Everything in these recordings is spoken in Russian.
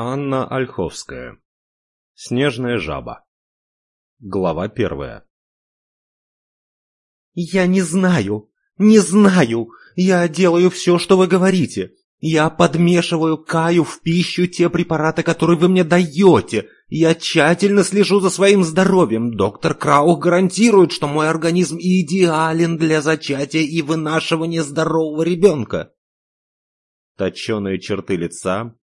Анна Ольховская. Снежная жаба. Глава первая. «Я не знаю, не знаю. Я делаю все, что вы говорите. Я подмешиваю Каю в пищу те препараты, которые вы мне даете. Я тщательно слежу за своим здоровьем. Доктор Краух гарантирует, что мой организм идеален для зачатия и вынашивания здорового ребенка». Точеные черты лица,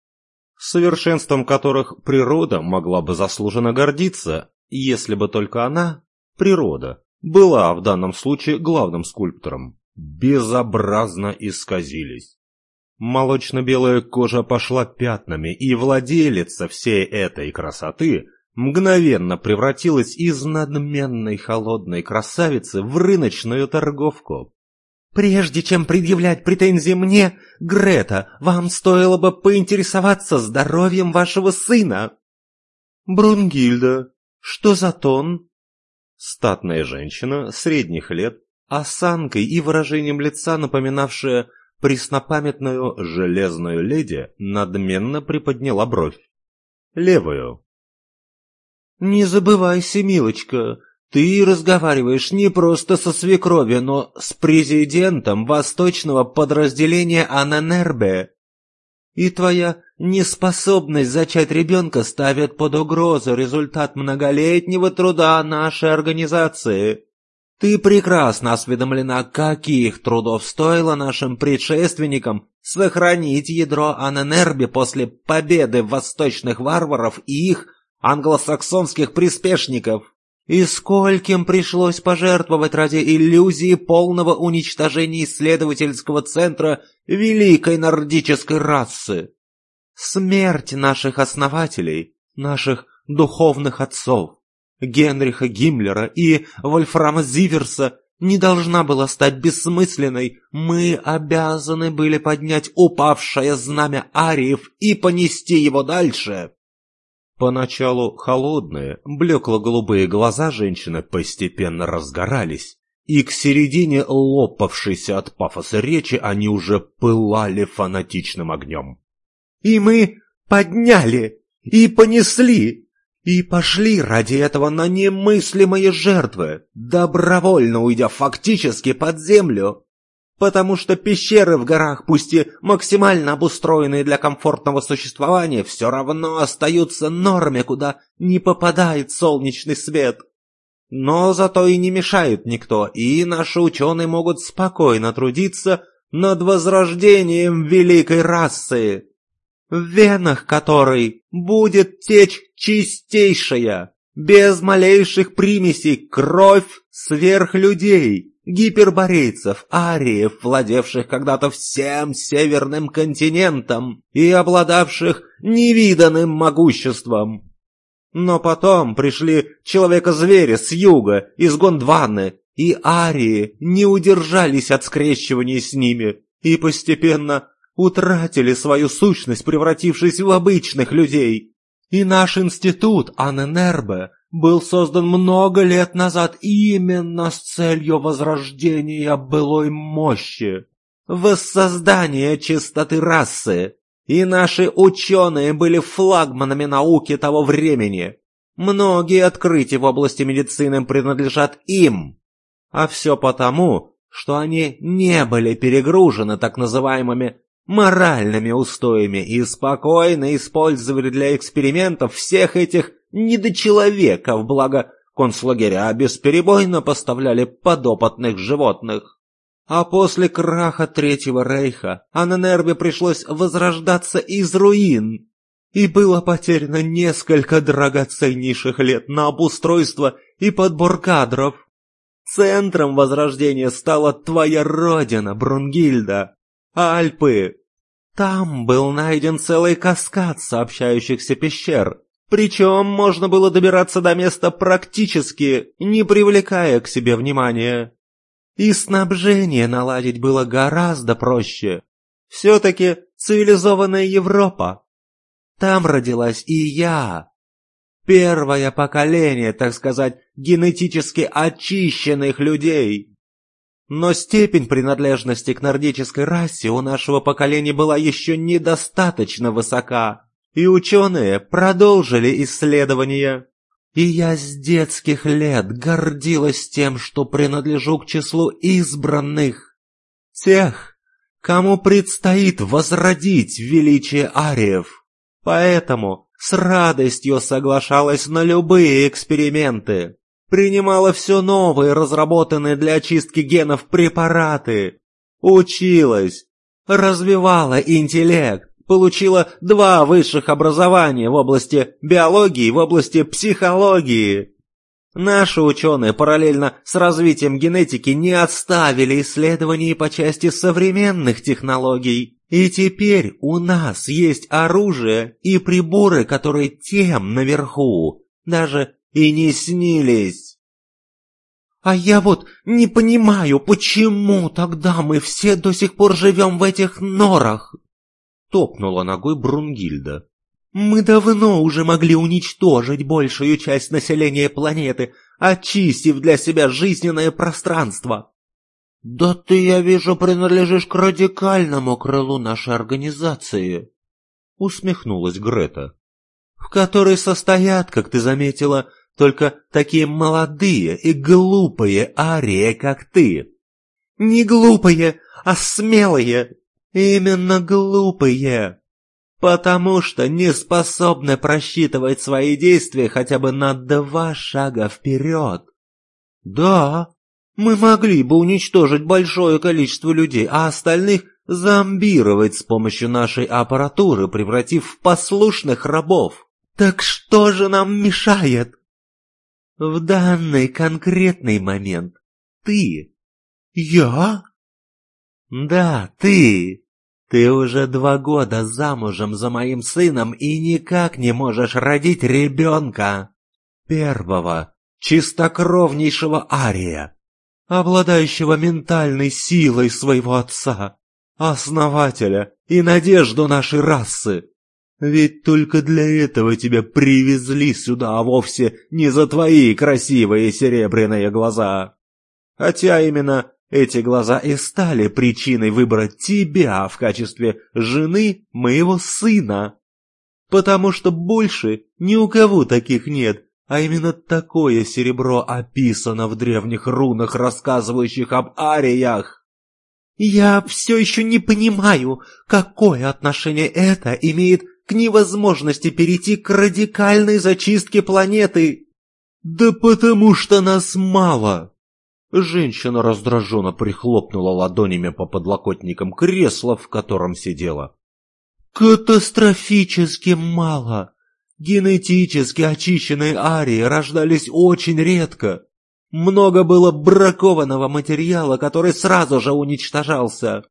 совершенством которых природа могла бы заслуженно гордиться, если бы только она, природа, была в данном случае главным скульптором, безобразно исказились. Молочно-белая кожа пошла пятнами, и владелица всей этой красоты мгновенно превратилась из надменной холодной красавицы в рыночную торговку. «Прежде чем предъявлять претензии мне, Грета, вам стоило бы поинтересоваться здоровьем вашего сына». «Брунгильда, что за тон?» Статная женщина, средних лет, осанкой и выражением лица, напоминавшая преснопамятную железную леди, надменно приподняла бровь. Левую. «Не забывайся, милочка, ты разговариваешь не просто со свекровью, но с президентом восточного подразделения Ананербе. И твоя неспособность зачать ребенка ставит под угрозу результат многолетнего труда нашей организации. Ты прекрасно осведомлена, каких трудов стоило нашим предшественникам сохранить ядро Ананербе после победы восточных варваров и их англосаксонских приспешников. И скольким пришлось пожертвовать ради иллюзии полного уничтожения исследовательского центра великой нордической расы. Смерть наших основателей, наших духовных отцов, Генриха Гиммлера и Вольфрама Зиверса не должна была стать бессмысленной. Мы обязаны были поднять упавшее знамя ариев и понести его дальше. Поначалу холодные, блекло-голубые глаза женщины постепенно разгорались, и к середине лопавшейся от пафоса речи они уже пылали фанатичным огнем. «И мы подняли, и понесли, и пошли ради этого на немыслимые жертвы, добровольно уйдя фактически под землю потому что пещеры в горах, пусть и максимально обустроенные для комфортного существования, все равно остаются норме, куда не попадает солнечный свет. Но зато и не мешают никто, и наши ученые могут спокойно трудиться над возрождением великой расы, в венах которой будет течь чистейшая, без малейших примесей кровь сверхлюдей гиперборейцев, ариев, владевших когда-то всем северным континентом и обладавших невиданным могуществом. Но потом пришли человека-звери с юга, из Гондваны, и арии не удержались от скрещивания с ними и постепенно утратили свою сущность, превратившись в обычных людей. И наш институт Аненербе был создан много лет назад именно с целью возрождения былой мощи, воссоздания чистоты расы. И наши ученые были флагманами науки того времени. Многие открытия в области медицины принадлежат им. А все потому, что они не были перегружены так называемыми моральными устоями и спокойно использовали для экспериментов всех этих недочеловеков, благо концлагеря бесперебойно поставляли подопытных животных. А после краха Третьего Рейха Анненербе пришлось возрождаться из руин, и было потеряно несколько драгоценнейших лет на обустройство и подбор кадров. Центром возрождения стала твоя родина, Брунгильда, Альпы. Там был найден целый каскад сообщающихся пещер, причем можно было добираться до места практически, не привлекая к себе внимания. И снабжение наладить было гораздо проще. Все-таки цивилизованная Европа. Там родилась и я. Первое поколение, так сказать, генетически очищенных людей. Но степень принадлежности к нордической расе у нашего поколения была еще недостаточно высока. И ученые продолжили исследования. И я с детских лет гордилась тем, что принадлежу к числу избранных. Тех, кому предстоит возродить величие ариев. Поэтому с радостью соглашалась на любые эксперименты. Принимала все новые, разработанные для очистки генов препараты. Училась, развивала интеллект, получила два высших образования в области биологии и в области психологии. Наши ученые параллельно с развитием генетики не отставили исследований по части современных технологий. И теперь у нас есть оружие и приборы, которые тем наверху даже и не снились. А я вот не понимаю, почему тогда мы все до сих пор живем в этих норах? Топнула ногой Брунгильда. Мы давно уже могли уничтожить большую часть населения планеты, очистив для себя жизненное пространство. Да ты, я вижу, принадлежишь к радикальному крылу нашей организации, усмехнулась Грета, в которой состоят, как ты заметила, только такие молодые и глупые арии, как ты. Не глупые, а смелые. Именно глупые. Потому что не способны просчитывать свои действия хотя бы на два шага вперед. Да, мы могли бы уничтожить большое количество людей, а остальных зомбировать с помощью нашей аппаратуры, превратив в послушных рабов. Так что же нам мешает? В данный конкретный момент ты. Я? Да, ты. Ты уже два года замужем за моим сыном и никак не можешь родить ребенка. Первого, чистокровнейшего Ария, обладающего ментальной силой своего отца, основателя и надежду нашей расы. Ведь только для этого тебя привезли сюда, а вовсе не за твои красивые серебряные глаза. Хотя именно эти глаза и стали причиной выбора тебя в качестве жены моего сына. Потому что больше ни у кого таких нет, а именно такое серебро описано в древних рунах, рассказывающих об ариях. Я все еще не понимаю, какое отношение это имеет к невозможности перейти к радикальной зачистке планеты. Да потому что нас мало. Женщина раздраженно прихлопнула ладонями по подлокотникам кресла, в котором сидела. Катастрофически мало. Генетически очищенные арии рождались очень редко. Много было бракованного материала, который сразу же уничтожался.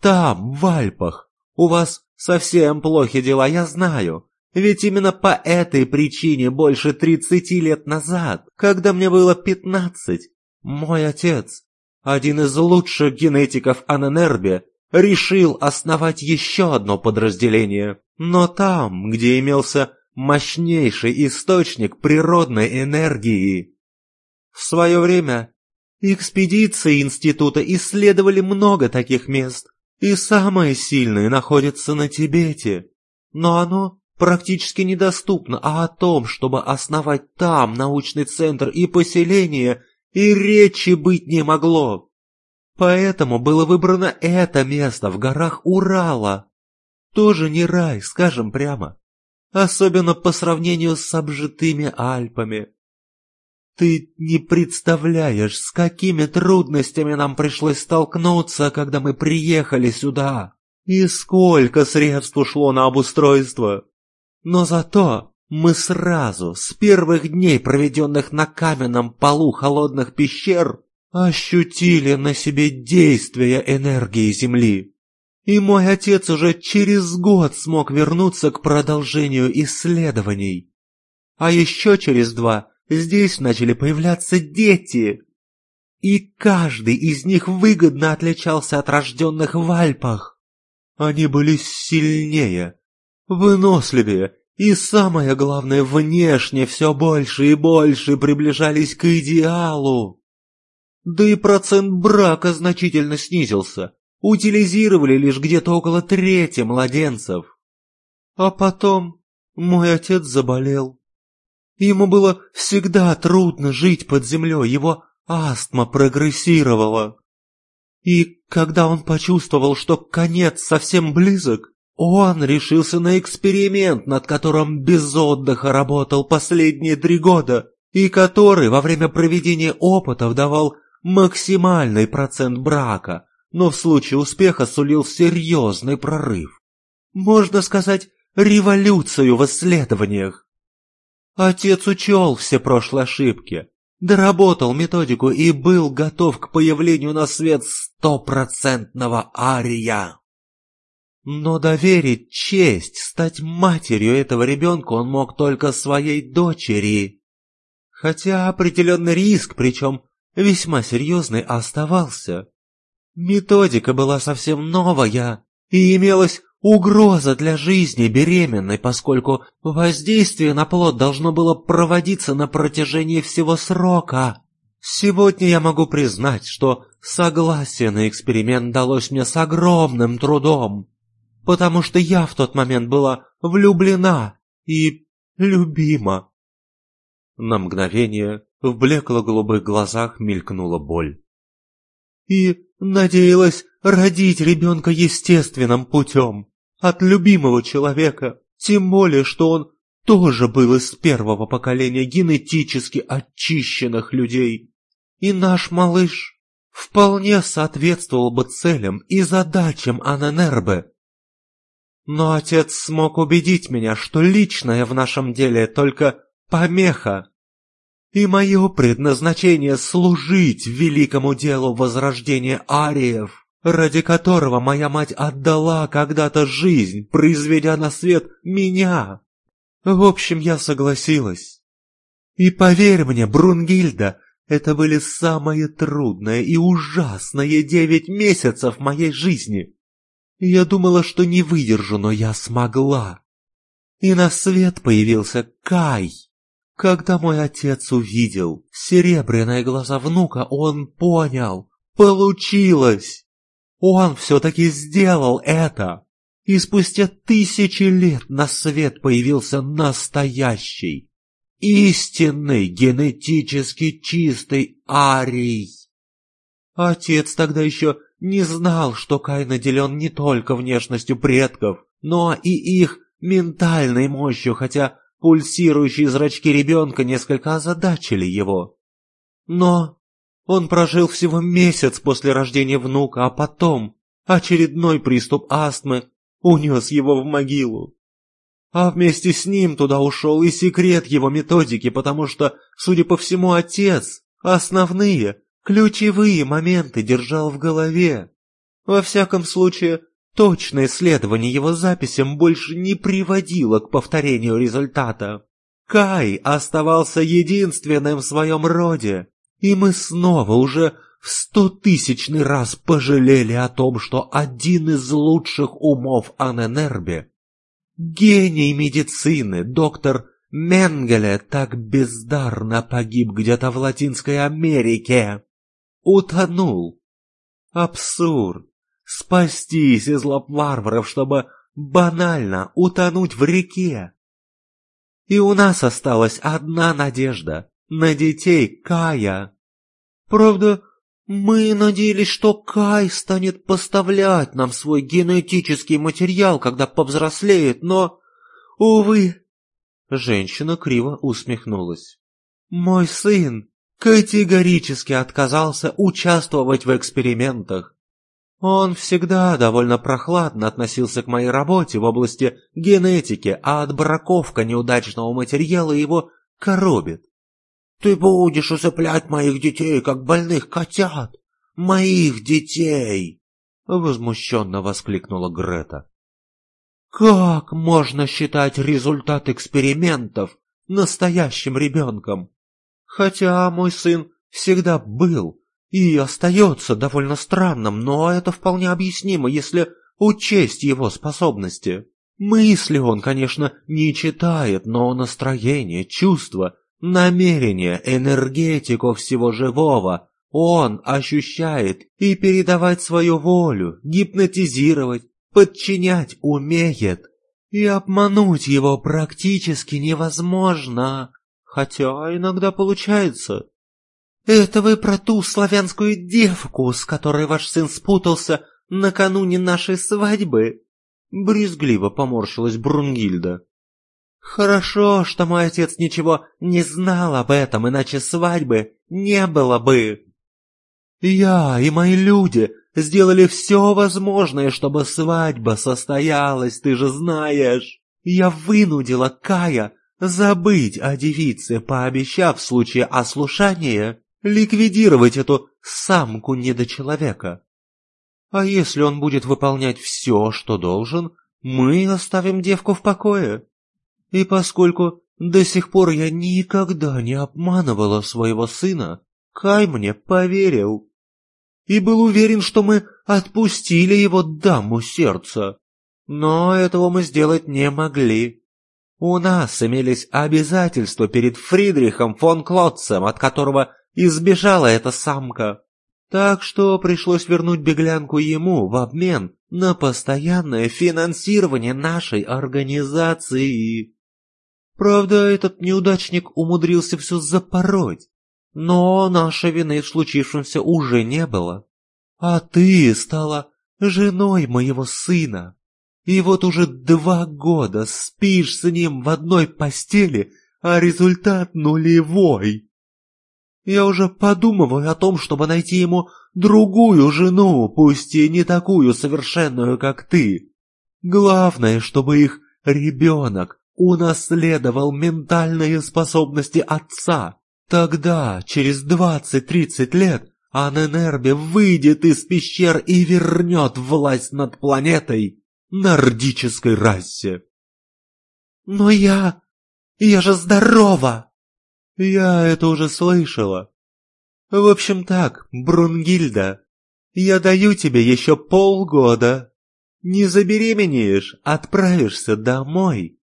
Там, в Альпах, у вас Совсем плохи дела, я знаю. Ведь именно по этой причине больше тридцати лет назад, когда мне было пятнадцать, мой отец, один из лучших генетиков Аненербе, решил основать еще одно подразделение. Но там, где имелся мощнейший источник природной энергии. В свое время экспедиции института исследовали много таких мест, и самое сильное находится на Тибете. Но оно практически недоступно, а о том, чтобы основать там научный центр и поселение, и речи быть не могло. Поэтому было выбрано это место в горах Урала. Тоже не рай, скажем прямо. Особенно по сравнению с обжитыми Альпами. Ты не представляешь, с какими трудностями нам пришлось столкнуться, когда мы приехали сюда. И сколько средств ушло на обустройство. Но зато мы сразу, с первых дней, проведенных на каменном полу холодных пещер, ощутили на себе действие энергии Земли. И мой отец уже через год смог вернуться к продолжению исследований. А еще через два здесь начали появляться дети. И каждый из них выгодно отличался от рожденных в Альпах. Они были сильнее, выносливее и, самое главное, внешне все больше и больше приближались к идеалу. Да и процент брака значительно снизился. Утилизировали лишь где-то около трети младенцев. А потом мой отец заболел. Ему было всегда трудно жить под землей, его астма прогрессировала. И когда он почувствовал, что конец совсем близок, он решился на эксперимент, над которым без отдыха работал последние три года, и который во время проведения опытов давал максимальный процент брака, но в случае успеха сулил серьезный прорыв. Можно сказать, революцию в исследованиях. Отец учел все прошлые ошибки, доработал методику и был готов к появлению на свет стопроцентного ария. Но доверить честь стать матерью этого ребенка он мог только своей дочери. Хотя определенный риск, причем весьма серьезный, оставался. Методика была совсем новая, и имелась угроза для жизни беременной, поскольку воздействие на плод должно было проводиться на протяжении всего срока. Сегодня я могу признать, что согласие на эксперимент далось мне с огромным трудом, потому что я в тот момент была влюблена и любима. На мгновение в блекло-голубых глазах мелькнула боль. И надеялась родить ребенка естественным путем, от любимого человека, тем более, что он тоже был из первого поколения генетически очищенных людей. И наш малыш вполне соответствовал бы целям и задачам Аненербе. Но отец смог убедить меня, что личное в нашем деле только помеха. И мое предназначение служить великому делу возрождения ариев, ради которого моя мать отдала когда-то жизнь, произведя на свет меня. В общем, я согласилась. И поверь мне, Брунгильда, это были самые трудные и ужасные девять месяцев моей жизни. Я думала, что не выдержу, но я смогла. И на свет появился Кай. Когда мой отец увидел серебряные глаза внука, он понял, получилось. Он все-таки сделал это. И спустя тысячи лет на свет появился настоящий, истинный, генетически чистый арий. Отец тогда еще не знал, что Кай наделен не только внешностью предков, но и их ментальной мощью, хотя Пульсирующие зрачки ребенка несколько озадачили его. Но он прожил всего месяц после рождения внука, а потом очередной приступ астмы унес его в могилу. А вместе с ним туда ушел и секрет его методики, потому что, судя по всему, отец основные, ключевые моменты держал в голове. Во всяком случае, Точное исследование его записям больше не приводило к повторению результата. Кай оставался единственным в своем роде, и мы снова уже в стотысячный раз пожалели о том, что один из лучших умов Аненербе, гений медицины, доктор Менгеле, так бездарно погиб где-то в Латинской Америке. Утонул. Абсурд спастись из лап варваров, чтобы банально утонуть в реке. И у нас осталась одна надежда на детей Кая. Правда, мы надеялись, что Кай станет поставлять нам свой генетический материал, когда повзрослеет, но, увы... Женщина криво усмехнулась. Мой сын категорически отказался участвовать в экспериментах. Он всегда довольно прохладно относился к моей работе в области генетики, а отбраковка неудачного материала его коробит. «Ты будешь усыплять моих детей, как больных котят! Моих детей!» Возмущенно воскликнула Грета. «Как можно считать результат экспериментов настоящим ребенком? Хотя мой сын всегда был и остается довольно странным, но это вполне объяснимо, если учесть его способности. Мысли он, конечно, не читает, но настроение, чувства, намерение, энергетику всего живого он ощущает и передавать свою волю, гипнотизировать, подчинять умеет. И обмануть его практически невозможно, хотя иногда получается. Это вы про ту славянскую девку, с которой ваш сын спутался накануне нашей свадьбы? Брезгливо поморщилась Брунгильда. Хорошо, что мой отец ничего не знал об этом, иначе свадьбы не было бы. Я и мои люди сделали все возможное, чтобы свадьба состоялась, ты же знаешь. Я вынудила Кая забыть о девице, пообещав в случае ослушания ликвидировать эту самку недочеловека. А если он будет выполнять все, что должен, мы оставим девку в покое. И поскольку до сих пор я никогда не обманывала своего сына, Кай мне поверил и был уверен, что мы отпустили его даму сердца. Но этого мы сделать не могли. У нас имелись обязательства перед Фридрихом фон Клотцем, от которого избежала эта самка. Так что пришлось вернуть беглянку ему в обмен на постоянное финансирование нашей организации. Правда, этот неудачник умудрился все запороть, но нашей вины в случившемся уже не было. А ты стала женой моего сына. И вот уже два года спишь с ним в одной постели, а результат нулевой. Я уже подумываю о том, чтобы найти ему другую жену, пусть и не такую совершенную, как ты. Главное, чтобы их ребенок унаследовал ментальные способности отца. Тогда, через двадцать-тридцать лет, Аненербе выйдет из пещер и вернет власть над планетой нордической расе. Но я... я же здорова! Я это уже слышала. В общем так, Брунгильда, я даю тебе еще полгода. Не забеременеешь, отправишься домой.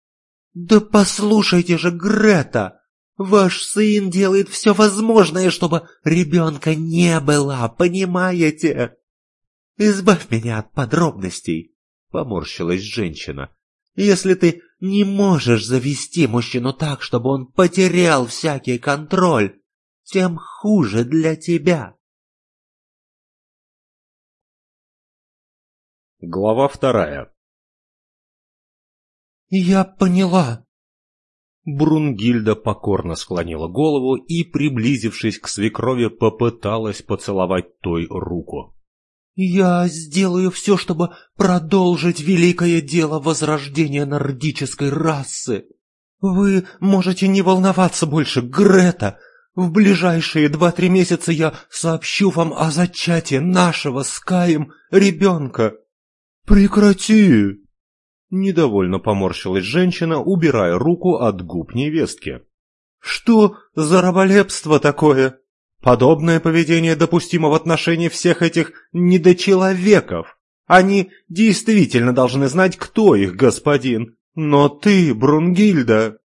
Да послушайте же, Грета, ваш сын делает все возможное, чтобы ребенка не было, понимаете? Избавь меня от подробностей, поморщилась женщина. Если ты не можешь завести мужчину так, чтобы он потерял всякий контроль, тем хуже для тебя. Глава вторая «Я поняла». Брунгильда покорно склонила голову и, приблизившись к свекрови, попыталась поцеловать той руку. «Я сделаю все, чтобы продолжить великое дело возрождения нордической расы. Вы можете не волноваться больше, Грета. В ближайшие два-три месяца я сообщу вам о зачатии нашего с Каем ребенка». «Прекрати!» Недовольно поморщилась женщина, убирая руку от губ невестки. «Что за раболепство такое?» Подобное поведение допустимо в отношении всех этих недочеловеков. Они действительно должны знать, кто их господин. Но ты, Брунгильда,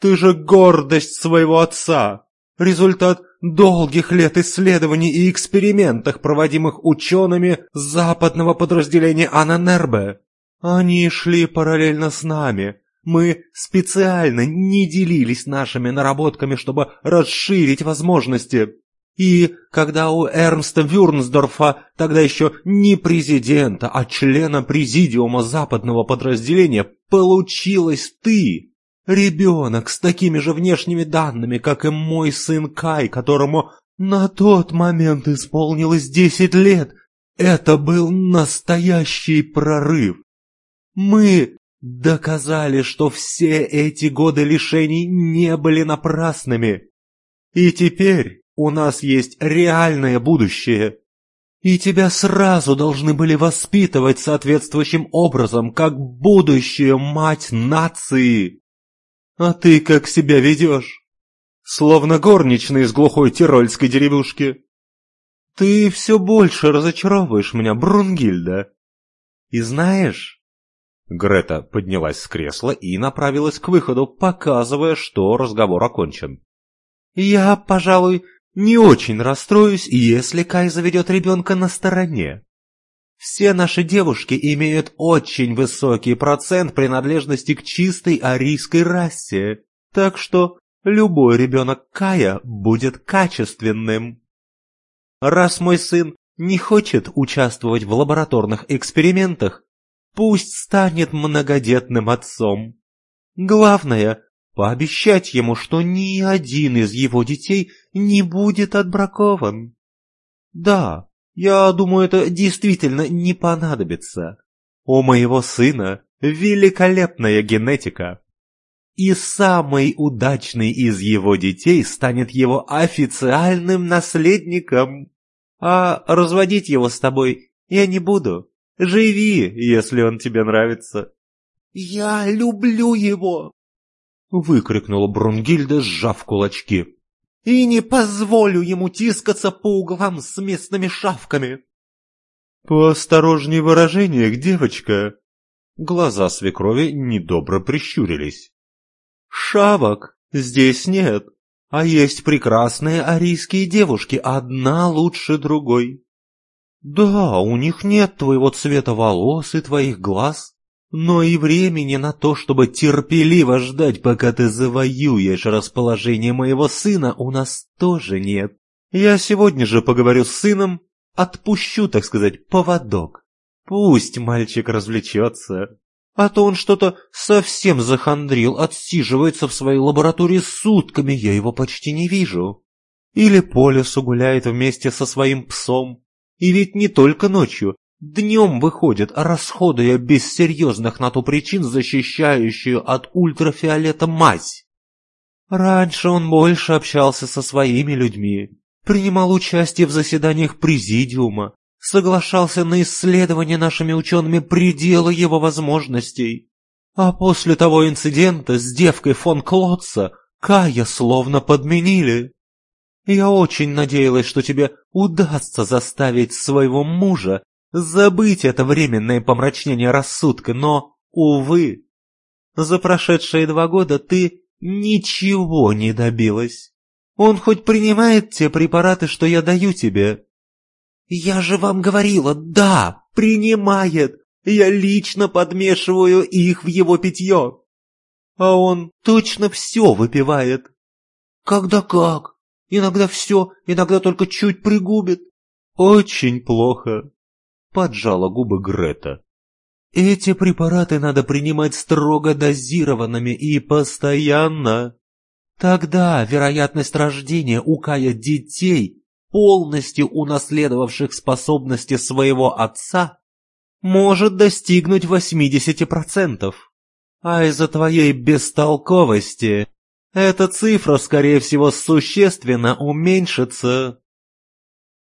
ты же гордость своего отца. Результат долгих лет исследований и экспериментов, проводимых учеными западного подразделения Ананербе. Они шли параллельно с нами. Мы специально не делились нашими наработками, чтобы расширить возможности. И когда у Эрнста Вюрнсдорфа, тогда еще не президента, а члена президиума западного подразделения, получилось ты, ребенок с такими же внешними данными, как и мой сын Кай, которому на тот момент исполнилось десять лет, это был настоящий прорыв. Мы доказали, что все эти годы лишений не были напрасными. И теперь у нас есть реальное будущее. И тебя сразу должны были воспитывать соответствующим образом, как будущую мать нации. А ты как себя ведешь? Словно горничный из глухой тирольской деревушки. Ты все больше разочаровываешь меня, Брунгильда. И знаешь... Грета поднялась с кресла и направилась к выходу, показывая, что разговор окончен. «Я, пожалуй, не очень расстроюсь, если Кай заведет ребенка на стороне. Все наши девушки имеют очень высокий процент принадлежности к чистой арийской расе, так что любой ребенок Кая будет качественным. Раз мой сын не хочет участвовать в лабораторных экспериментах, пусть станет многодетным отцом. Главное – пообещать ему, что ни один из его детей не будет отбракован. Да, я думаю, это действительно не понадобится. У моего сына великолепная генетика. И самый удачный из его детей станет его официальным наследником. А разводить его с тобой я не буду. Живи, если он тебе нравится. «Я люблю его!» — выкрикнула Брунгильда, сжав кулачки. «И не позволю ему тискаться по углам с местными шавками!» «Поосторожней в выражениях, девочка!» Глаза свекрови недобро прищурились. «Шавок здесь нет, а есть прекрасные арийские девушки, одна лучше другой. Да, у них нет твоего цвета волос и твоих глаз, но и времени на то, чтобы терпеливо ждать, пока ты завоюешь расположение моего сына, у нас тоже нет. Я сегодня же поговорю с сыном, отпущу, так сказать, поводок. Пусть мальчик развлечется. А то он что-то совсем захандрил, отсиживается в своей лаборатории сутками, я его почти не вижу. Или по лесу гуляет вместе со своим псом. И ведь не только ночью, Днем выходит, расходуя без серьезных на то причин защищающую от ультрафиолета мазь. Раньше он больше общался со своими людьми, принимал участие в заседаниях президиума, соглашался на исследования нашими учеными предела его возможностей. А после того инцидента с девкой фон Клотца Кая словно подменили. Я очень надеялась, что тебе удастся заставить своего мужа забыть это временное помрачнение рассудка, но, увы, за прошедшие два года ты ничего не добилась. Он хоть принимает те препараты, что я даю тебе? Я же вам говорила, да, принимает. Я лично подмешиваю их в его питье. А он точно все выпивает. Когда как? Иногда все, иногда только чуть пригубит. Очень плохо поджала губы Грета. Эти препараты надо принимать строго дозированными и постоянно. Тогда вероятность рождения у Кая детей, полностью унаследовавших способности своего отца, может достигнуть 80%. А из-за твоей бестолковости эта цифра, скорее всего, существенно уменьшится.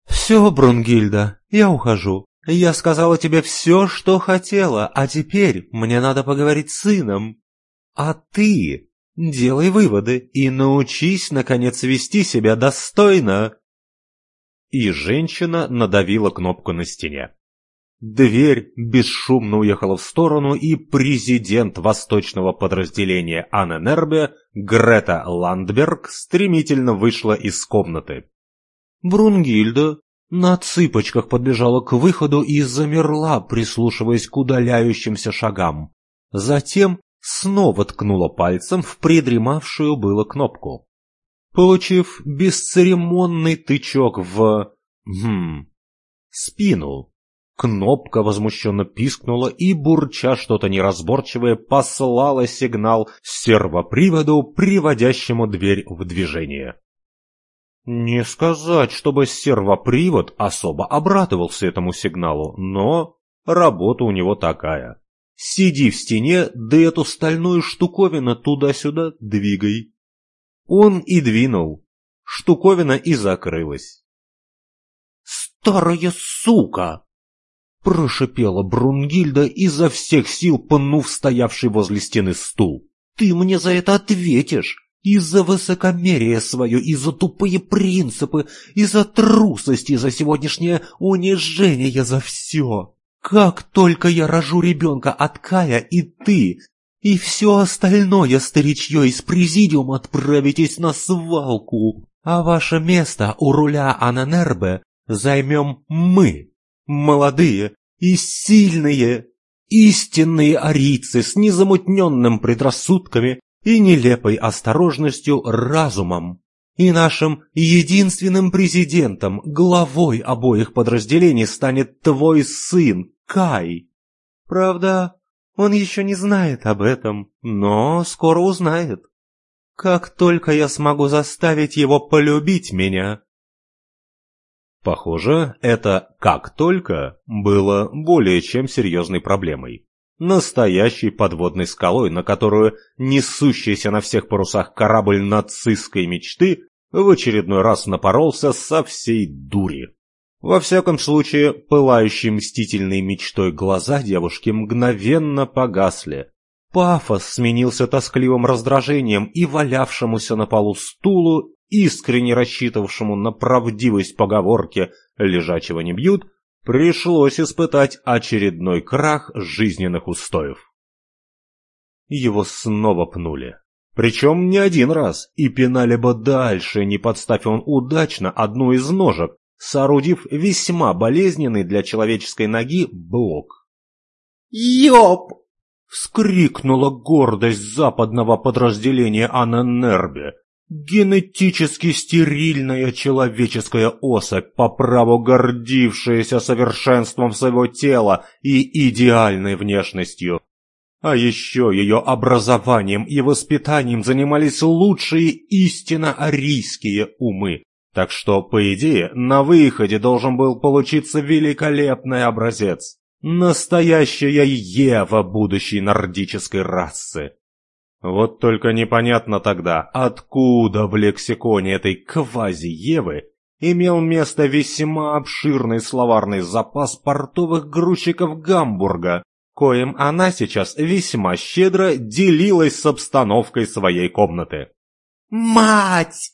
Все, Брунгильда, я ухожу. Я сказала тебе все, что хотела, а теперь мне надо поговорить с сыном. А ты делай выводы и научись, наконец, вести себя достойно. И женщина надавила кнопку на стене. Дверь бесшумно уехала в сторону, и президент восточного подразделения Анненербе Грета Ландберг стремительно вышла из комнаты. Брунгильда на цыпочках подбежала к выходу и замерла, прислушиваясь к удаляющимся шагам. Затем снова ткнула пальцем в придремавшую было кнопку. Получив бесцеремонный тычок в... Хм... спину, кнопка возмущенно пискнула и, бурча что-то неразборчивое, послала сигнал сервоприводу, приводящему дверь в движение. Не сказать, чтобы сервопривод особо обрадовался этому сигналу, но работа у него такая. Сиди в стене, да эту стальную штуковину туда-сюда двигай. Он и двинул. Штуковина и закрылась. «Старая сука!» Прошипела Брунгильда изо всех сил, пнув стоявший возле стены стул. «Ты мне за это ответишь!» И за высокомерие свое, и за тупые принципы, и за трусость, и за сегодняшнее унижение, за все. Как только я рожу ребенка от Кая и ты, и все остальное старичье из президиума отправитесь на свалку, а ваше место у руля Ананербе займем мы, молодые, и сильные, истинные арийцы с незамутненным предрассудками и нелепой осторожностью разумом. И нашим единственным президентом, главой обоих подразделений станет твой сын, Кай. Правда, он еще не знает об этом, но скоро узнает. Как только я смогу заставить его полюбить меня, Похоже, это «как только» было более чем серьезной проблемой. Настоящей подводной скалой, на которую несущийся на всех парусах корабль нацистской мечты в очередной раз напоролся со всей дури. Во всяком случае, пылающие мстительной мечтой глаза девушки мгновенно погасли. Пафос сменился тоскливым раздражением и валявшемуся на полу стулу искренне рассчитывавшему на правдивость поговорки «лежачего не бьют», пришлось испытать очередной крах жизненных устоев. Его снова пнули. Причем не один раз, и пинали бы дальше, не подставь он удачно одну из ножек, соорудив весьма болезненный для человеческой ноги блок. «Ёп!» — вскрикнула гордость западного подразделения Анненербе, Генетически стерильная человеческая особь, по праву гордившаяся совершенством своего тела и идеальной внешностью. А еще ее образованием и воспитанием занимались лучшие истинно арийские умы. Так что, по идее, на выходе должен был получиться великолепный образец. Настоящая Ева будущей нордической расы. Вот только непонятно тогда, откуда в лексиконе этой квази-Евы имел место весьма обширный словарный запас портовых грузчиков Гамбурга, коим она сейчас весьма щедро делилась с обстановкой своей комнаты. «Мать!»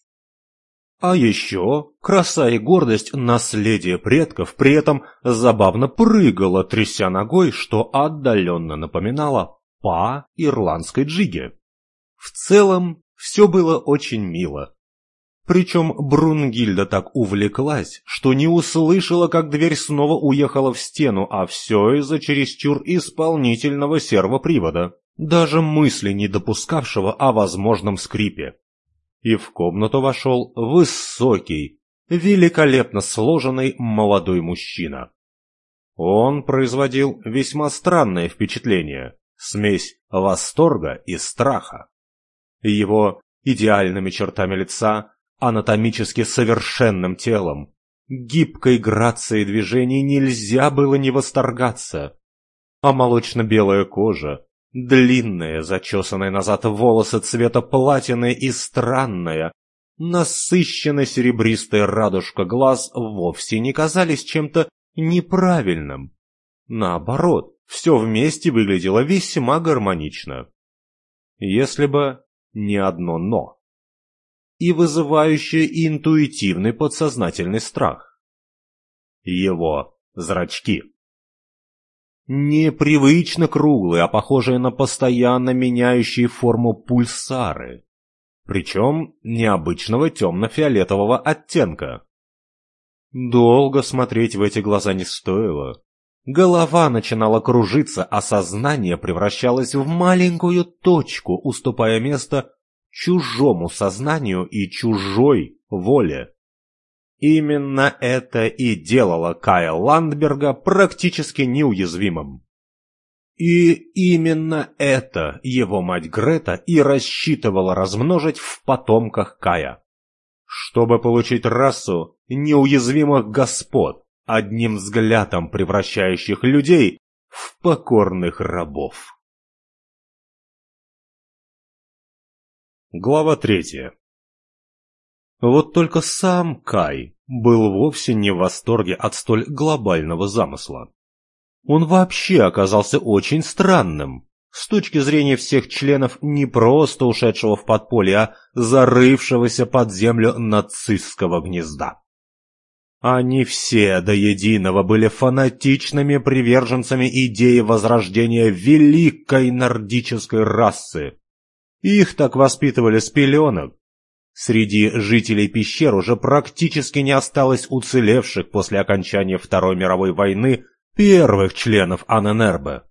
А еще краса и гордость наследия предков при этом забавно прыгала, тряся ногой, что отдаленно напоминало по ирландской джиге. В целом, все было очень мило. Причем Брунгильда так увлеклась, что не услышала, как дверь снова уехала в стену, а все из-за чересчур исполнительного сервопривода, даже мысли не допускавшего о возможном скрипе. И в комнату вошел высокий, великолепно сложенный молодой мужчина. Он производил весьма странное впечатление смесь восторга и страха. Его идеальными чертами лица, анатомически совершенным телом, гибкой грацией движений нельзя было не восторгаться. А молочно-белая кожа, длинные, зачесанные назад волосы цвета платины и странная, насыщенно серебристая радужка глаз вовсе не казались чем-то неправильным. Наоборот, все вместе выглядело весьма гармонично. Если бы не одно «но». И вызывающее интуитивный подсознательный страх. Его зрачки. Непривычно круглые, а похожие на постоянно меняющие форму пульсары. Причем необычного темно-фиолетового оттенка. Долго смотреть в эти глаза не стоило. Голова начинала кружиться, а сознание превращалось в маленькую точку, уступая место чужому сознанию и чужой воле. Именно это и делало Кая Ландберга практически неуязвимым. И именно это его мать Грета и рассчитывала размножить в потомках Кая. Чтобы получить расу неуязвимых господ, одним взглядом превращающих людей в покорных рабов. Глава третья. Вот только сам Кай был вовсе не в восторге от столь глобального замысла. Он вообще оказался очень странным, с точки зрения всех членов не просто ушедшего в подполье, а зарывшегося под землю нацистского гнезда. Они все до единого были фанатичными приверженцами идеи возрождения великой нордической расы. Их так воспитывали с пеленок. Среди жителей пещер уже практически не осталось уцелевших после окончания Второй мировой войны первых членов Аненербе.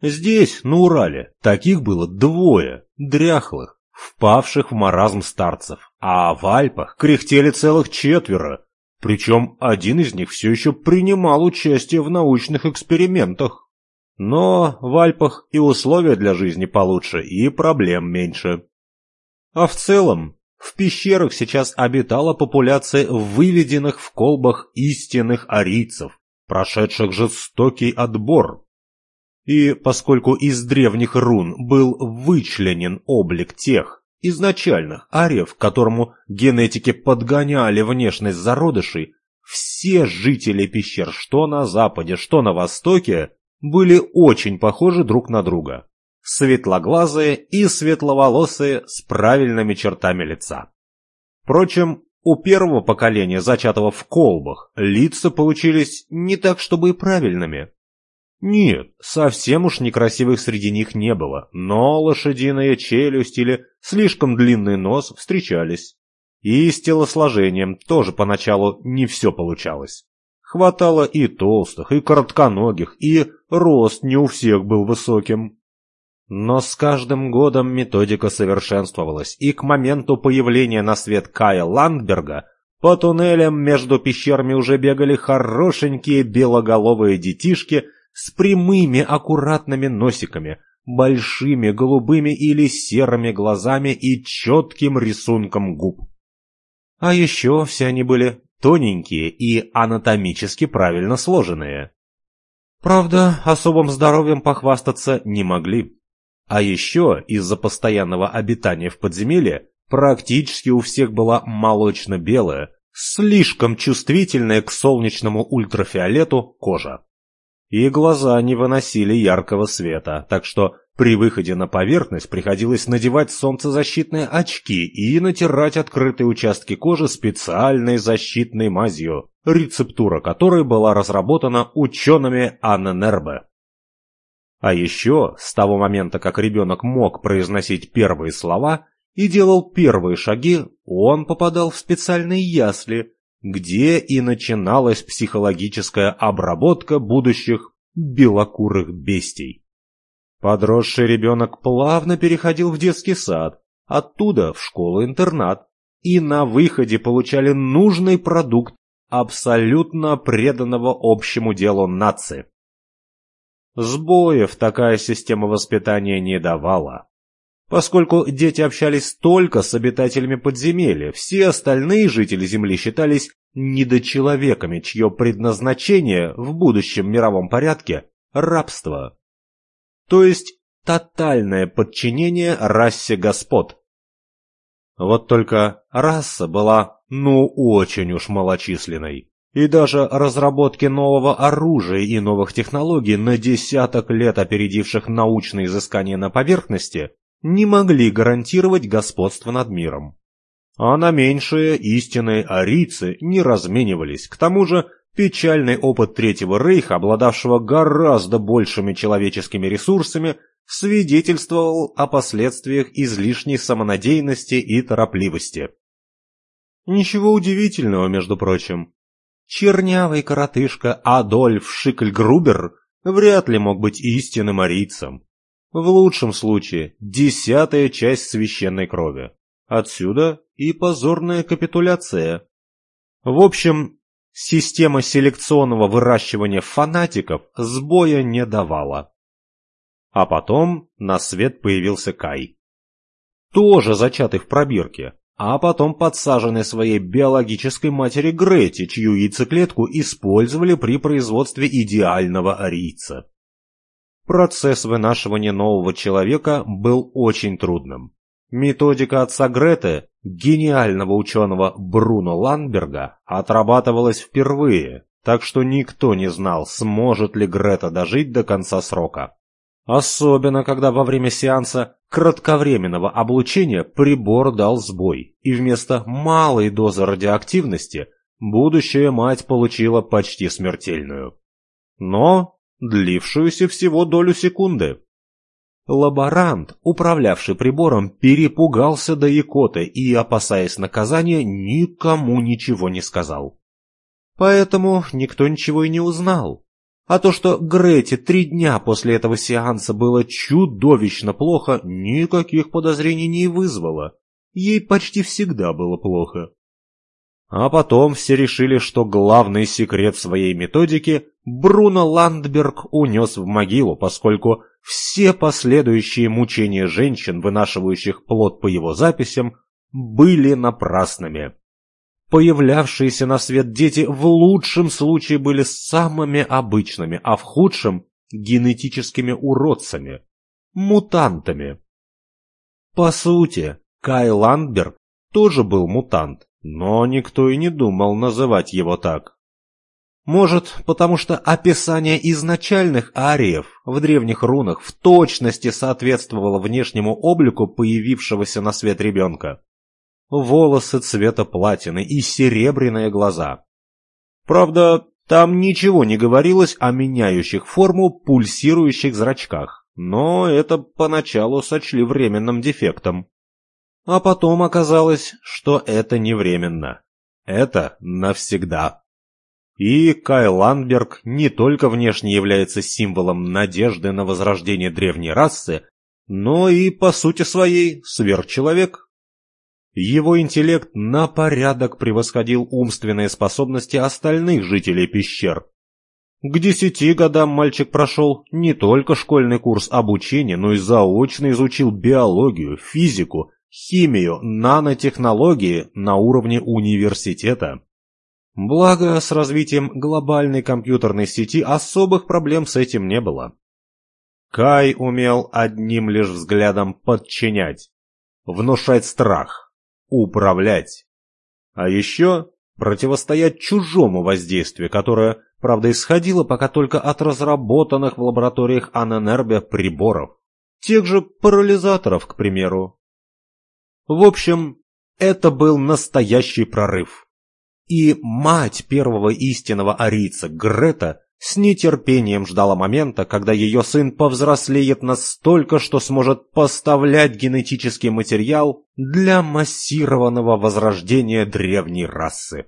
Здесь, на Урале, таких было двое, дряхлых, впавших в маразм старцев, а в Альпах кряхтели целых четверо, причем один из них все еще принимал участие в научных экспериментах. Но в Альпах и условия для жизни получше, и проблем меньше. А в целом, в пещерах сейчас обитала популяция выведенных в колбах истинных арийцев, прошедших жестокий отбор, и поскольку из древних рун был вычленен облик тех изначальных ариев, которому генетики подгоняли внешность зародышей, все жители пещер, что на западе, что на востоке, были очень похожи друг на друга. Светлоглазые и светловолосые с правильными чертами лица. Впрочем, у первого поколения, зачатого в колбах, лица получились не так, чтобы и правильными. Нет, совсем уж некрасивых среди них не было, но лошадиная челюсть или слишком длинный нос встречались. И с телосложением тоже поначалу не все получалось. Хватало и толстых, и коротконогих, и рост не у всех был высоким. Но с каждым годом методика совершенствовалась, и к моменту появления на свет Кая Ландберга по туннелям между пещерами уже бегали хорошенькие белоголовые детишки – с прямыми аккуратными носиками, большими голубыми или серыми глазами и четким рисунком губ. А еще все они были тоненькие и анатомически правильно сложенные. Правда, особым здоровьем похвастаться не могли. А еще из-за постоянного обитания в подземелье практически у всех была молочно-белая, слишком чувствительная к солнечному ультрафиолету кожа и глаза не выносили яркого света, так что при выходе на поверхность приходилось надевать солнцезащитные очки и натирать открытые участки кожи специальной защитной мазью, рецептура которой была разработана учеными Анненербе. А еще, с того момента, как ребенок мог произносить первые слова и делал первые шаги, он попадал в специальные ясли, где и начиналась психологическая обработка будущих белокурых бестий. Подросший ребенок плавно переходил в детский сад, оттуда в школу-интернат, и на выходе получали нужный продукт абсолютно преданного общему делу нации. Сбоев такая система воспитания не давала. Поскольку дети общались только с обитателями подземелья, все остальные жители Земли считались недочеловеками, чье предназначение в будущем мировом порядке – рабство. То есть тотальное подчинение расе господ. Вот только раса была ну очень уж малочисленной. И даже разработки нового оружия и новых технологий на десяток лет опередивших научные изыскания на поверхности не могли гарантировать господство над миром. А на меньшие истинные арийцы не разменивались. К тому же печальный опыт Третьего Рейха, обладавшего гораздо большими человеческими ресурсами, свидетельствовал о последствиях излишней самонадеянности и торопливости. Ничего удивительного, между прочим. Чернявый коротышка Адольф Шикльгрубер вряд ли мог быть истинным арийцем. В лучшем случае десятая часть священной крови. Отсюда и позорная капитуляция. В общем, система селекционного выращивания фанатиков сбоя не давала. А потом на свет появился Кай. Тоже зачатый в пробирке, а потом подсаженный своей биологической матери Грети, чью яйцеклетку использовали при производстве идеального арийца. Процесс вынашивания нового человека был очень трудным. Методика отца Греты, гениального ученого Бруно Ландберга, отрабатывалась впервые, так что никто не знал, сможет ли Грета дожить до конца срока. Особенно, когда во время сеанса кратковременного облучения прибор дал сбой, и вместо малой дозы радиоактивности будущая мать получила почти смертельную. Но длившуюся всего долю секунды. Лаборант, управлявший прибором, перепугался до икоты и, опасаясь наказания, никому ничего не сказал. Поэтому никто ничего и не узнал. А то, что Грете три дня после этого сеанса было чудовищно плохо, никаких подозрений не вызвало. Ей почти всегда было плохо. А потом все решили, что главный секрет своей методики Бруно Ландберг унес в могилу, поскольку все последующие мучения женщин, вынашивающих плод по его записям, были напрасными. Появлявшиеся на свет дети в лучшем случае были самыми обычными, а в худшем – генетическими уродцами, мутантами. По сути, Кай Ландберг тоже был мутант, но никто и не думал называть его так. Может, потому что описание изначальных ариев в древних рунах в точности соответствовало внешнему облику появившегося на свет ребенка волосы цвета платины и серебряные глаза. Правда, там ничего не говорилось о меняющих форму пульсирующих зрачках, но это поначалу сочли временным дефектом. А потом оказалось, что это не временно. Это навсегда. И Кай Ландберг не только внешне является символом надежды на возрождение древней расы, но и по сути своей сверхчеловек. Его интеллект на порядок превосходил умственные способности остальных жителей пещер. К десяти годам мальчик прошел не только школьный курс обучения, но и заочно изучил биологию, физику, химию, нанотехнологии на уровне университета. Благо, с развитием глобальной компьютерной сети особых проблем с этим не было. Кай умел одним лишь взглядом подчинять, внушать страх, управлять. А еще противостоять чужому воздействию, которое, правда, исходило пока только от разработанных в лабораториях Аненербе приборов. Тех же парализаторов, к примеру. В общем, это был настоящий прорыв. И мать первого истинного арийца, Грета, с нетерпением ждала момента, когда ее сын повзрослеет настолько, что сможет поставлять генетический материал для массированного возрождения древней расы.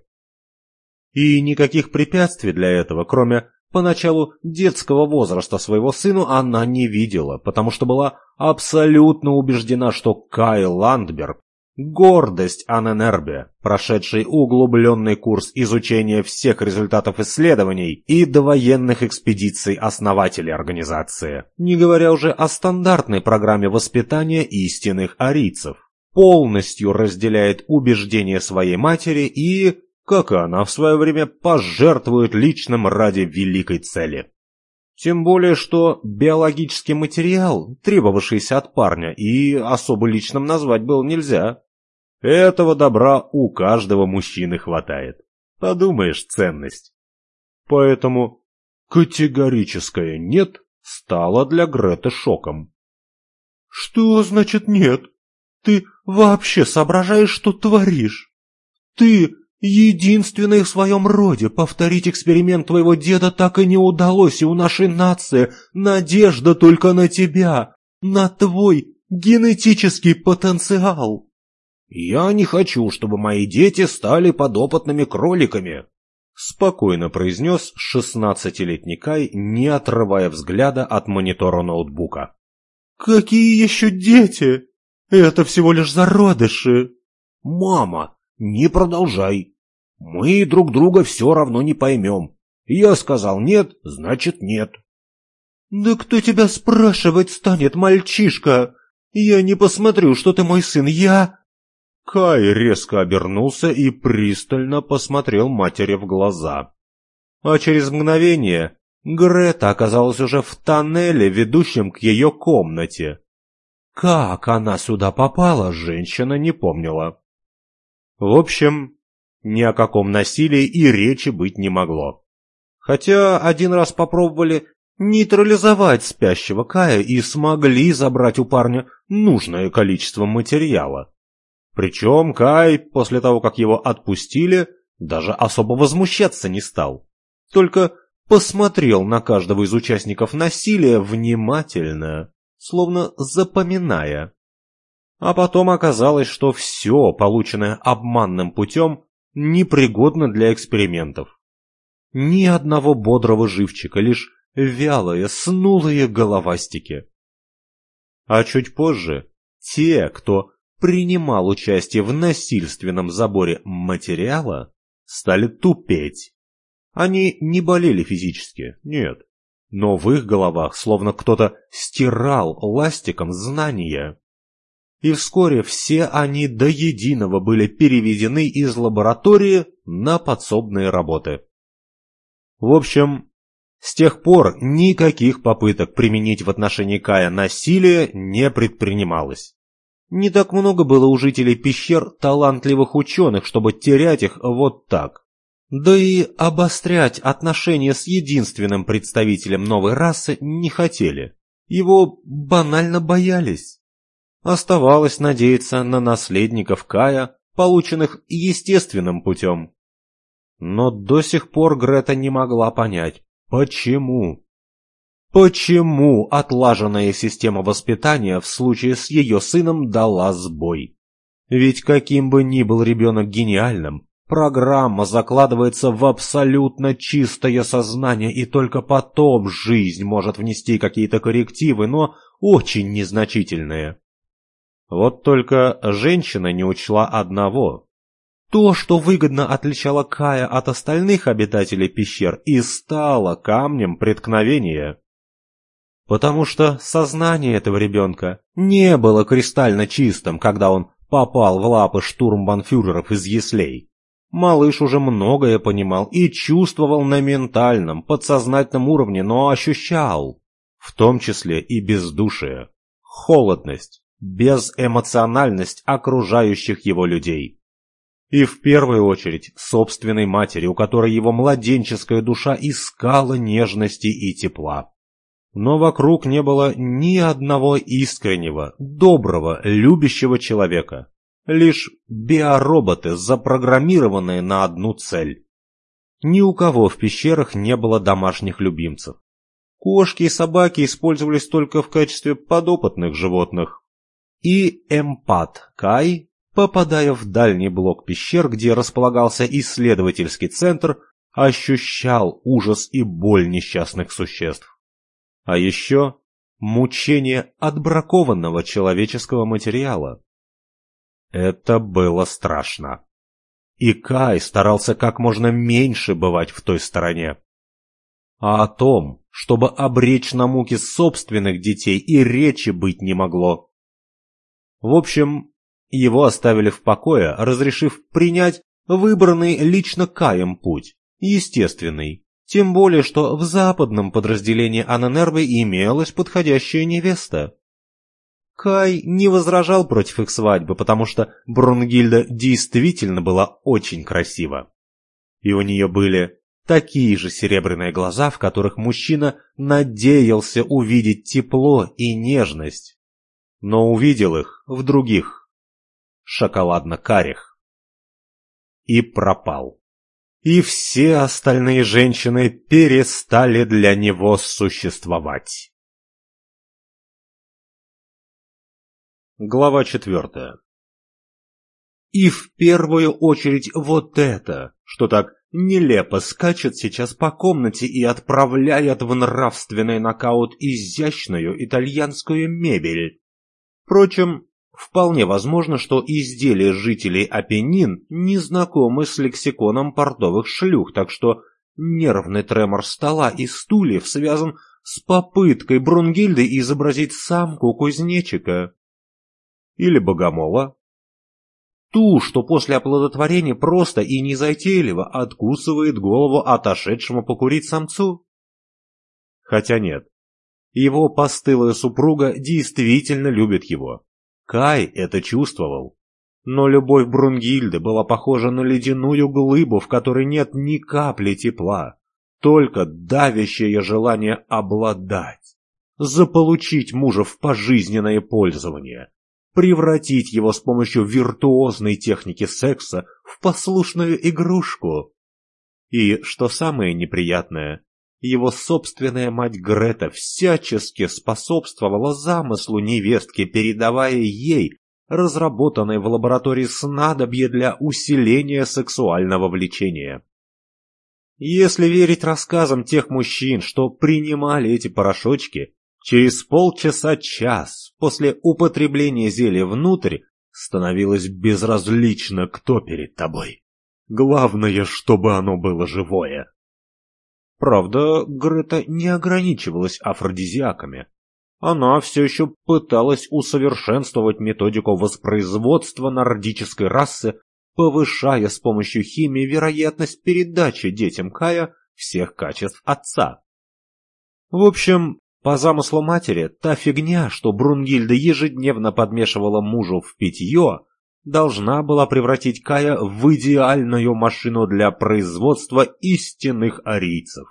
И никаких препятствий для этого, кроме поначалу детского возраста своего сына, она не видела, потому что была абсолютно убеждена, что Кай Ландберг Гордость Аненербе, прошедший углубленный курс изучения всех результатов исследований и довоенных экспедиций основателей организации, не говоря уже о стандартной программе воспитания истинных арийцев, полностью разделяет убеждения своей матери и, как и она в свое время, пожертвует личным ради великой цели. Тем более, что биологический материал, требовавшийся от парня, и особо личным назвать было нельзя. Этого добра у каждого мужчины хватает. Подумаешь, ценность. Поэтому категорическое «нет» стало для Греты шоком. «Что значит «нет»? Ты вообще соображаешь, что творишь? Ты Единственный в своем роде повторить эксперимент твоего деда так и не удалось, и у нашей нации надежда только на тебя, на твой генетический потенциал. Я не хочу, чтобы мои дети стали подопытными кроликами, спокойно произнес шестнадцатилетний Кай, не отрывая взгляда от монитора ноутбука. Какие еще дети? Это всего лишь зародыши. Мама, не продолжай. Мы друг друга все равно не поймем. Я сказал нет, значит нет. Да кто тебя спрашивать станет, мальчишка? Я не посмотрю, что ты мой сын, я... Кай резко обернулся и пристально посмотрел матери в глаза. А через мгновение Грета оказалась уже в тоннеле, ведущем к ее комнате. Как она сюда попала, женщина не помнила. В общем, ни о каком насилии и речи быть не могло. Хотя один раз попробовали нейтрализовать спящего Кая и смогли забрать у парня нужное количество материала. Причем Кай, после того, как его отпустили, даже особо возмущаться не стал. Только посмотрел на каждого из участников насилия внимательно, словно запоминая. А потом оказалось, что все, полученное обманным путем, непригодно для экспериментов. Ни одного бодрого живчика, лишь вялые, снулые головастики. А чуть позже те, кто принимал участие в насильственном заборе материала, стали тупеть. Они не болели физически, нет, но в их головах словно кто-то стирал ластиком знания. И вскоре все они до единого были переведены из лаборатории на подсобные работы. В общем, с тех пор никаких попыток применить в отношении Кая насилие не предпринималось. Не так много было у жителей пещер талантливых ученых, чтобы терять их вот так. Да и обострять отношения с единственным представителем новой расы не хотели. Его банально боялись. Оставалось надеяться на наследников Кая, полученных естественным путем. Но до сих пор Грета не могла понять, почему. Почему отлаженная система воспитания в случае с ее сыном дала сбой? Ведь каким бы ни был ребенок гениальным, программа закладывается в абсолютно чистое сознание, и только потом жизнь может внести какие-то коррективы, но очень незначительные. Вот только женщина не учла одного. То, что выгодно отличало Кая от остальных обитателей пещер, и стало камнем преткновения потому что сознание этого ребенка не было кристально чистым, когда он попал в лапы штурмбанфюреров из яслей. Малыш уже многое понимал и чувствовал на ментальном, подсознательном уровне, но ощущал, в том числе и бездушие, холодность, безэмоциональность окружающих его людей. И в первую очередь собственной матери, у которой его младенческая душа искала нежности и тепла но вокруг не было ни одного искреннего, доброго, любящего человека. Лишь биороботы, запрограммированные на одну цель. Ни у кого в пещерах не было домашних любимцев. Кошки и собаки использовались только в качестве подопытных животных. И эмпат Кай, попадая в дальний блок пещер, где располагался исследовательский центр, ощущал ужас и боль несчастных существ. А еще мучение отбракованного человеческого материала. Это было страшно. И Кай старался как можно меньше бывать в той стороне. А о том, чтобы обречь на муки собственных детей, и речи быть не могло. В общем, его оставили в покое, разрешив принять выбранный лично Каем путь, естественный, тем более, что в западном подразделении Ананервы имелась подходящая невеста. Кай не возражал против их свадьбы, потому что Брунгильда действительно была очень красива. И у нее были такие же серебряные глаза, в которых мужчина надеялся увидеть тепло и нежность. Но увидел их в других, шоколадно-карих. И пропал и все остальные женщины перестали для него существовать. Глава четвертая И в первую очередь вот это, что так нелепо скачет сейчас по комнате и отправляет в нравственный нокаут изящную итальянскую мебель. Впрочем, Вполне возможно, что изделия жителей Апеннин не знакомы с лексиконом портовых шлюх, так что нервный тремор стола и стульев связан с попыткой Брунгильды изобразить самку кузнечика. Или богомола. Ту, что после оплодотворения просто и незатейливо откусывает голову отошедшему покурить самцу. Хотя нет, его постылая супруга действительно любит его. Кай это чувствовал. Но любовь Брунгильды была похожа на ледяную глыбу, в которой нет ни капли тепла, только давящее желание обладать, заполучить мужа в пожизненное пользование, превратить его с помощью виртуозной техники секса в послушную игрушку. И, что самое неприятное, его собственная мать Грета всячески способствовала замыслу невестки, передавая ей разработанное в лаборатории снадобье для усиления сексуального влечения. Если верить рассказам тех мужчин, что принимали эти порошочки, через полчаса-час после употребления зелья внутрь становилось безразлично, кто перед тобой. Главное, чтобы оно было живое. Правда, Грета не ограничивалась афродизиаками. Она все еще пыталась усовершенствовать методику воспроизводства нордической расы, повышая с помощью химии вероятность передачи детям Кая всех качеств отца. В общем, по замыслу матери, та фигня, что Брунгильда ежедневно подмешивала мужу в питье, должна была превратить Кая в идеальную машину для производства истинных арийцев,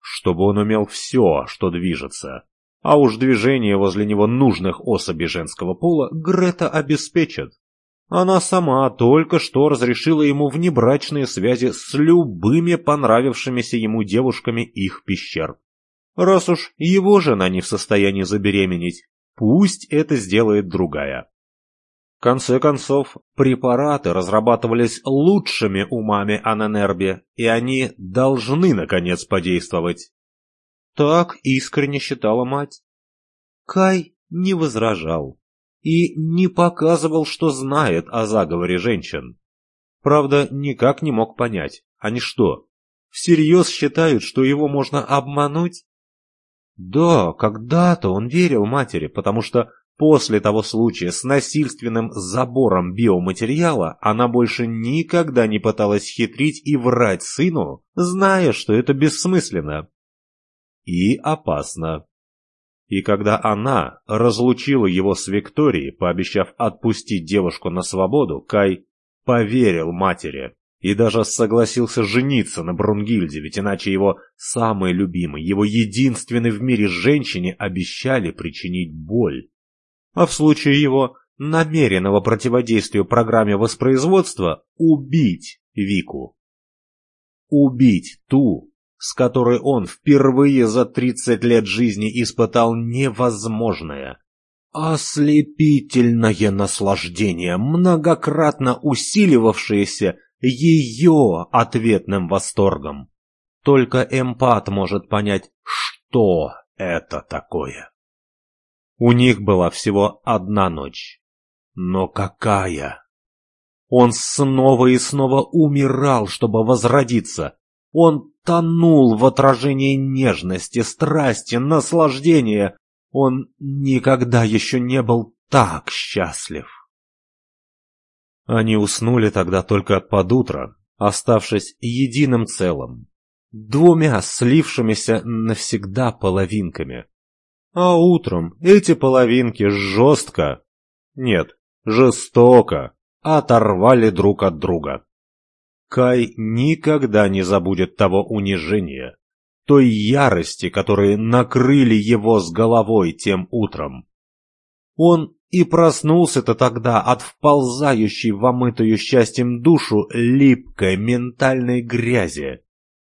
чтобы он умел все, что движется. А уж движение возле него нужных особей женского пола Грета обеспечит. Она сама только что разрешила ему внебрачные связи с любыми понравившимися ему девушками их пещер. Раз уж его жена не в состоянии забеременеть, пусть это сделает другая. Конце концов, препараты разрабатывались лучшими умами Аненербе, и они должны, наконец, подействовать. Так искренне считала мать. Кай не возражал и не показывал, что знает о заговоре женщин. Правда, никак не мог понять, они что, всерьез считают, что его можно обмануть? Да, когда-то он верил матери, потому что После того случая с насильственным забором биоматериала она больше никогда не пыталась хитрить и врать сыну, зная, что это бессмысленно и опасно. И когда она разлучила его с Викторией, пообещав отпустить девушку на свободу, Кай поверил матери и даже согласился жениться на Брунгильде, ведь иначе его самый любимый, его единственный в мире женщине обещали причинить боль а в случае его намеренного противодействия программе воспроизводства убить Вику. Убить ту, с которой он впервые за 30 лет жизни испытал невозможное, ослепительное наслаждение, многократно усиливавшееся ее ответным восторгом. Только эмпат может понять, что это такое. У них была всего одна ночь. Но какая! Он снова и снова умирал, чтобы возродиться. Он тонул в отражении нежности, страсти, наслаждения. Он никогда еще не был так счастлив. Они уснули тогда только под утро, оставшись единым целым, двумя слившимися навсегда половинками. А утром эти половинки жестко, нет, жестоко оторвали друг от друга. Кай никогда не забудет того унижения, той ярости, которые накрыли его с головой тем утром. Он и проснулся-то тогда от вползающей в омытую счастьем душу липкой ментальной грязи.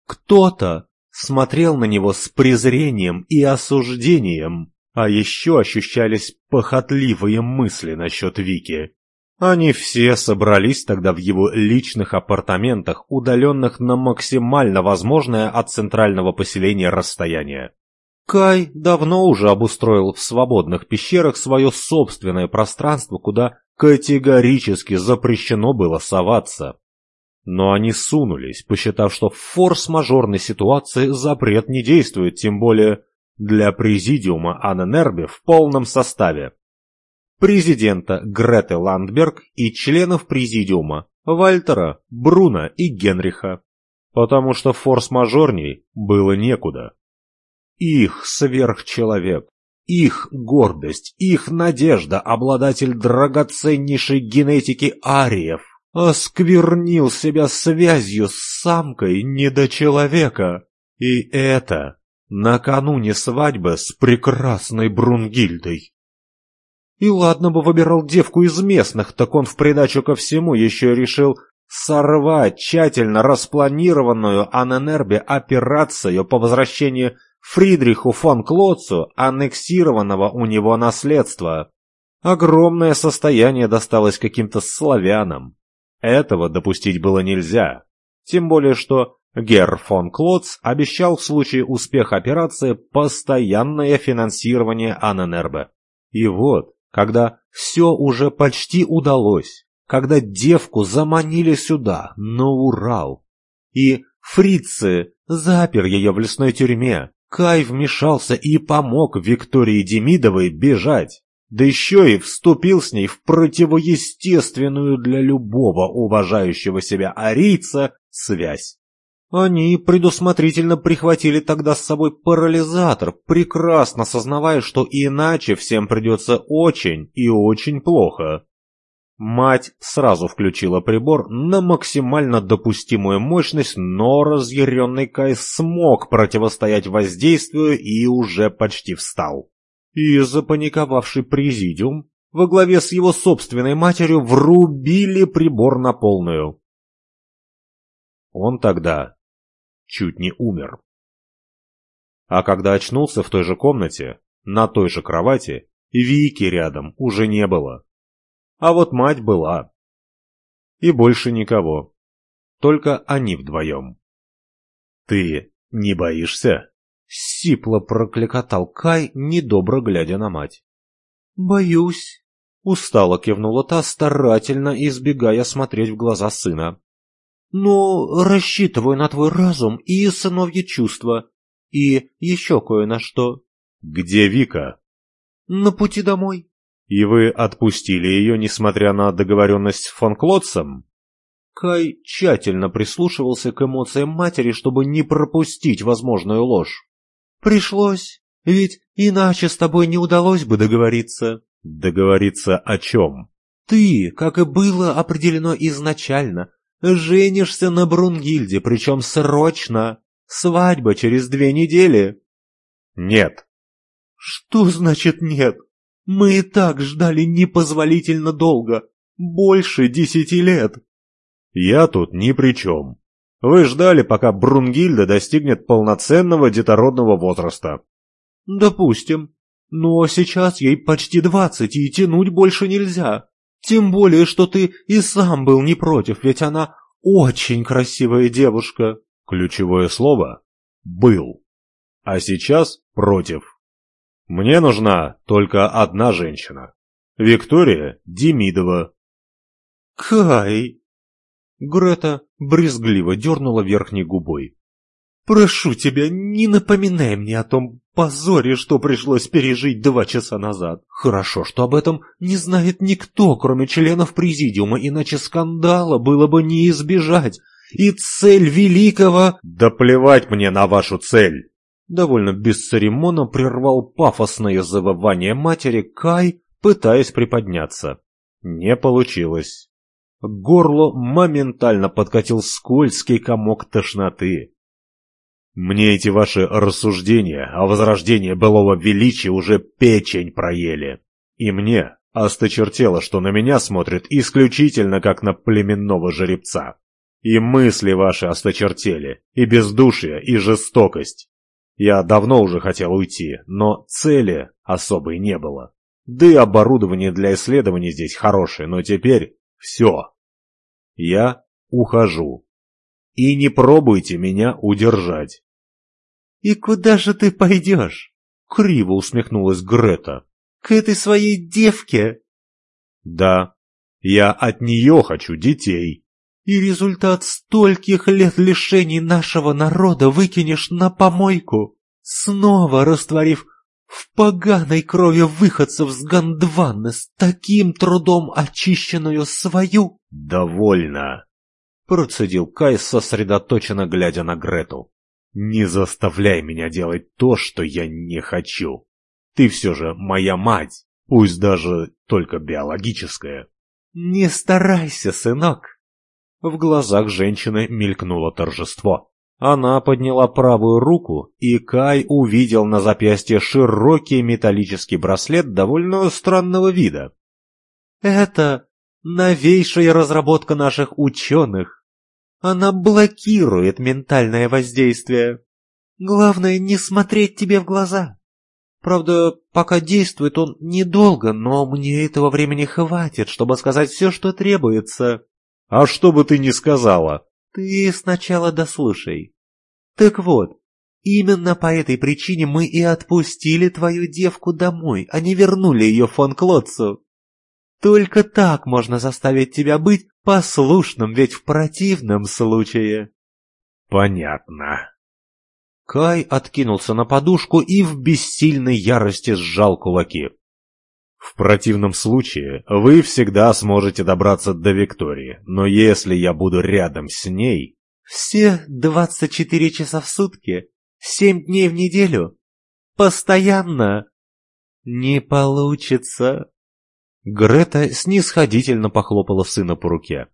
Кто-то смотрел на него с презрением и осуждением, а еще ощущались похотливые мысли насчет Вики. Они все собрались тогда в его личных апартаментах, удаленных на максимально возможное от центрального поселения расстояние. Кай давно уже обустроил в свободных пещерах свое собственное пространство, куда категорически запрещено было соваться. Но они сунулись, посчитав, что в форс-мажорной ситуации запрет не действует, тем более для президиума Анненербе в полном составе. Президента Греты Ландберг и членов президиума Вальтера, Бруна и Генриха. Потому что форс-мажорней было некуда. Их сверхчеловек, их гордость, их надежда, обладатель драгоценнейшей генетики ариев, осквернил себя связью с самкой недочеловека. И это накануне свадьбы с прекрасной Брунгильдой. И ладно бы выбирал девку из местных, так он в придачу ко всему еще решил сорвать тщательно распланированную Анненербе операцию по возвращению Фридриху фон Клоцу аннексированного у него наследства. Огромное состояние досталось каким-то славянам, этого допустить было нельзя. Тем более, что Герр фон Клотц обещал в случае успеха операции постоянное финансирование Анненербе. И вот, когда все уже почти удалось, когда девку заманили сюда, на Урал, и фрицы запер ее в лесной тюрьме, Кай вмешался и помог Виктории Демидовой бежать, да еще и вступил с ней в противоестественную для любого уважающего себя арийца связь. Они предусмотрительно прихватили тогда с собой парализатор, прекрасно сознавая, что иначе всем придется очень и очень плохо. Мать сразу включила прибор на максимально допустимую мощность, но разъяренный Кай смог противостоять воздействию и уже почти встал. И запаниковавший президиум во главе с его собственной матерью врубили прибор на полную. Он тогда чуть не умер. А когда очнулся в той же комнате, на той же кровати, Вики рядом уже не было. А вот мать была. И больше никого. Только они вдвоем. «Ты не боишься?» Сипло прокликотал Кай, недобро глядя на мать. «Боюсь», — устало кивнула та, старательно избегая смотреть в глаза сына. «Но рассчитываю на твой разум и сыновье чувства. И еще кое на что». «Где Вика?» «На пути домой». «И вы отпустили ее, несмотря на договоренность с фон Клотцем?» Кай тщательно прислушивался к эмоциям матери, чтобы не пропустить возможную ложь. «Пришлось, ведь иначе с тобой не удалось бы договориться». «Договориться о чем?» «Ты, как и было определено изначально, женишься на Брунгильде, причем срочно. Свадьба через две недели». «Нет». «Что значит нет?» Мы и так ждали непозволительно долго, больше десяти лет. Я тут ни при чем. Вы ждали, пока Брунгильда достигнет полноценного детородного возраста. Допустим. Но сейчас ей почти двадцать, и тянуть больше нельзя. Тем более, что ты и сам был не против, ведь она очень красивая девушка. Ключевое слово «был». А сейчас против. Мне нужна только одна женщина. Виктория Демидова. Кай! Грета брезгливо дернула верхней губой. «Прошу тебя, не напоминай мне о том позоре, что пришлось пережить два часа назад. Хорошо, что об этом не знает никто, кроме членов президиума, иначе скандала было бы не избежать. И цель великого...» «Да плевать мне на вашу цель!» Довольно бесцеремонно прервал пафосное завывание матери Кай, пытаясь приподняться. Не получилось. К горлу моментально подкатил скользкий комок тошноты. «Мне эти ваши рассуждения о возрождении былого величия уже печень проели. И мне осточертело, что на меня смотрят исключительно как на племенного жеребца. И мысли ваши осточертели, и бездушие, и жестокость. Я давно уже хотел уйти, но цели особой не было. Да и оборудование для исследований здесь хорошее, но теперь все. Я ухожу. И не пробуйте меня удержать. «И куда же ты пойдешь?» — криво усмехнулась Грета. «К этой своей девке?» «Да, я от нее хочу детей». И результат стольких лет лишений нашего народа выкинешь на помойку, снова растворив в поганой крови выходцев с Гондванны с таким трудом очищенную свою... «Довольно!» — процедил Кай, сосредоточенно глядя на Грету. «Не заставляй меня делать то, что я не хочу. Ты все же моя мать, пусть даже только биологическая». «Не старайся, сынок!» В глазах женщины мелькнуло торжество. Она подняла правую руку, и Кай увидел на запястье широкий металлический браслет довольно странного вида. «Это новейшая разработка наших ученых. Она блокирует ментальное воздействие. Главное, не смотреть тебе в глаза. Правда, пока действует он недолго, но мне этого времени хватит, чтобы сказать все, что требуется». «А что бы ты ни сказала!» Ты сначала дослушай. Так вот, именно по этой причине мы и отпустили твою девку домой, а не вернули ее фон Клотцу. Только так можно заставить тебя быть послушным, ведь в противном случае... Понятно. Кай откинулся на подушку и в бессильной ярости сжал кулаки. В противном случае вы всегда сможете добраться до Виктории, но если я буду рядом с ней... Все двадцать четыре часа в сутки, семь дней в неделю, постоянно. Не получится. Грета снисходительно похлопала сына по руке.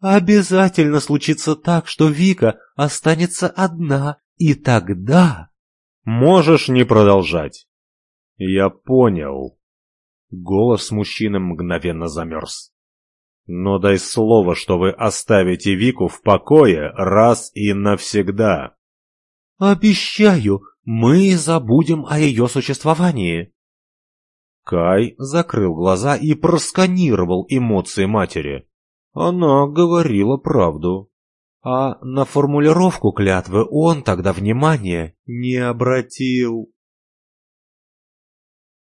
Обязательно случится так, что Вика останется одна, и тогда... Можешь не продолжать. Я понял. Голос мужчины мгновенно замерз. Но дай слово, что вы оставите Вику в покое раз и навсегда. Обещаю, мы забудем о ее существовании. Кай закрыл глаза и просканировал эмоции матери. Она говорила правду. А на формулировку клятвы он тогда внимания не обратил.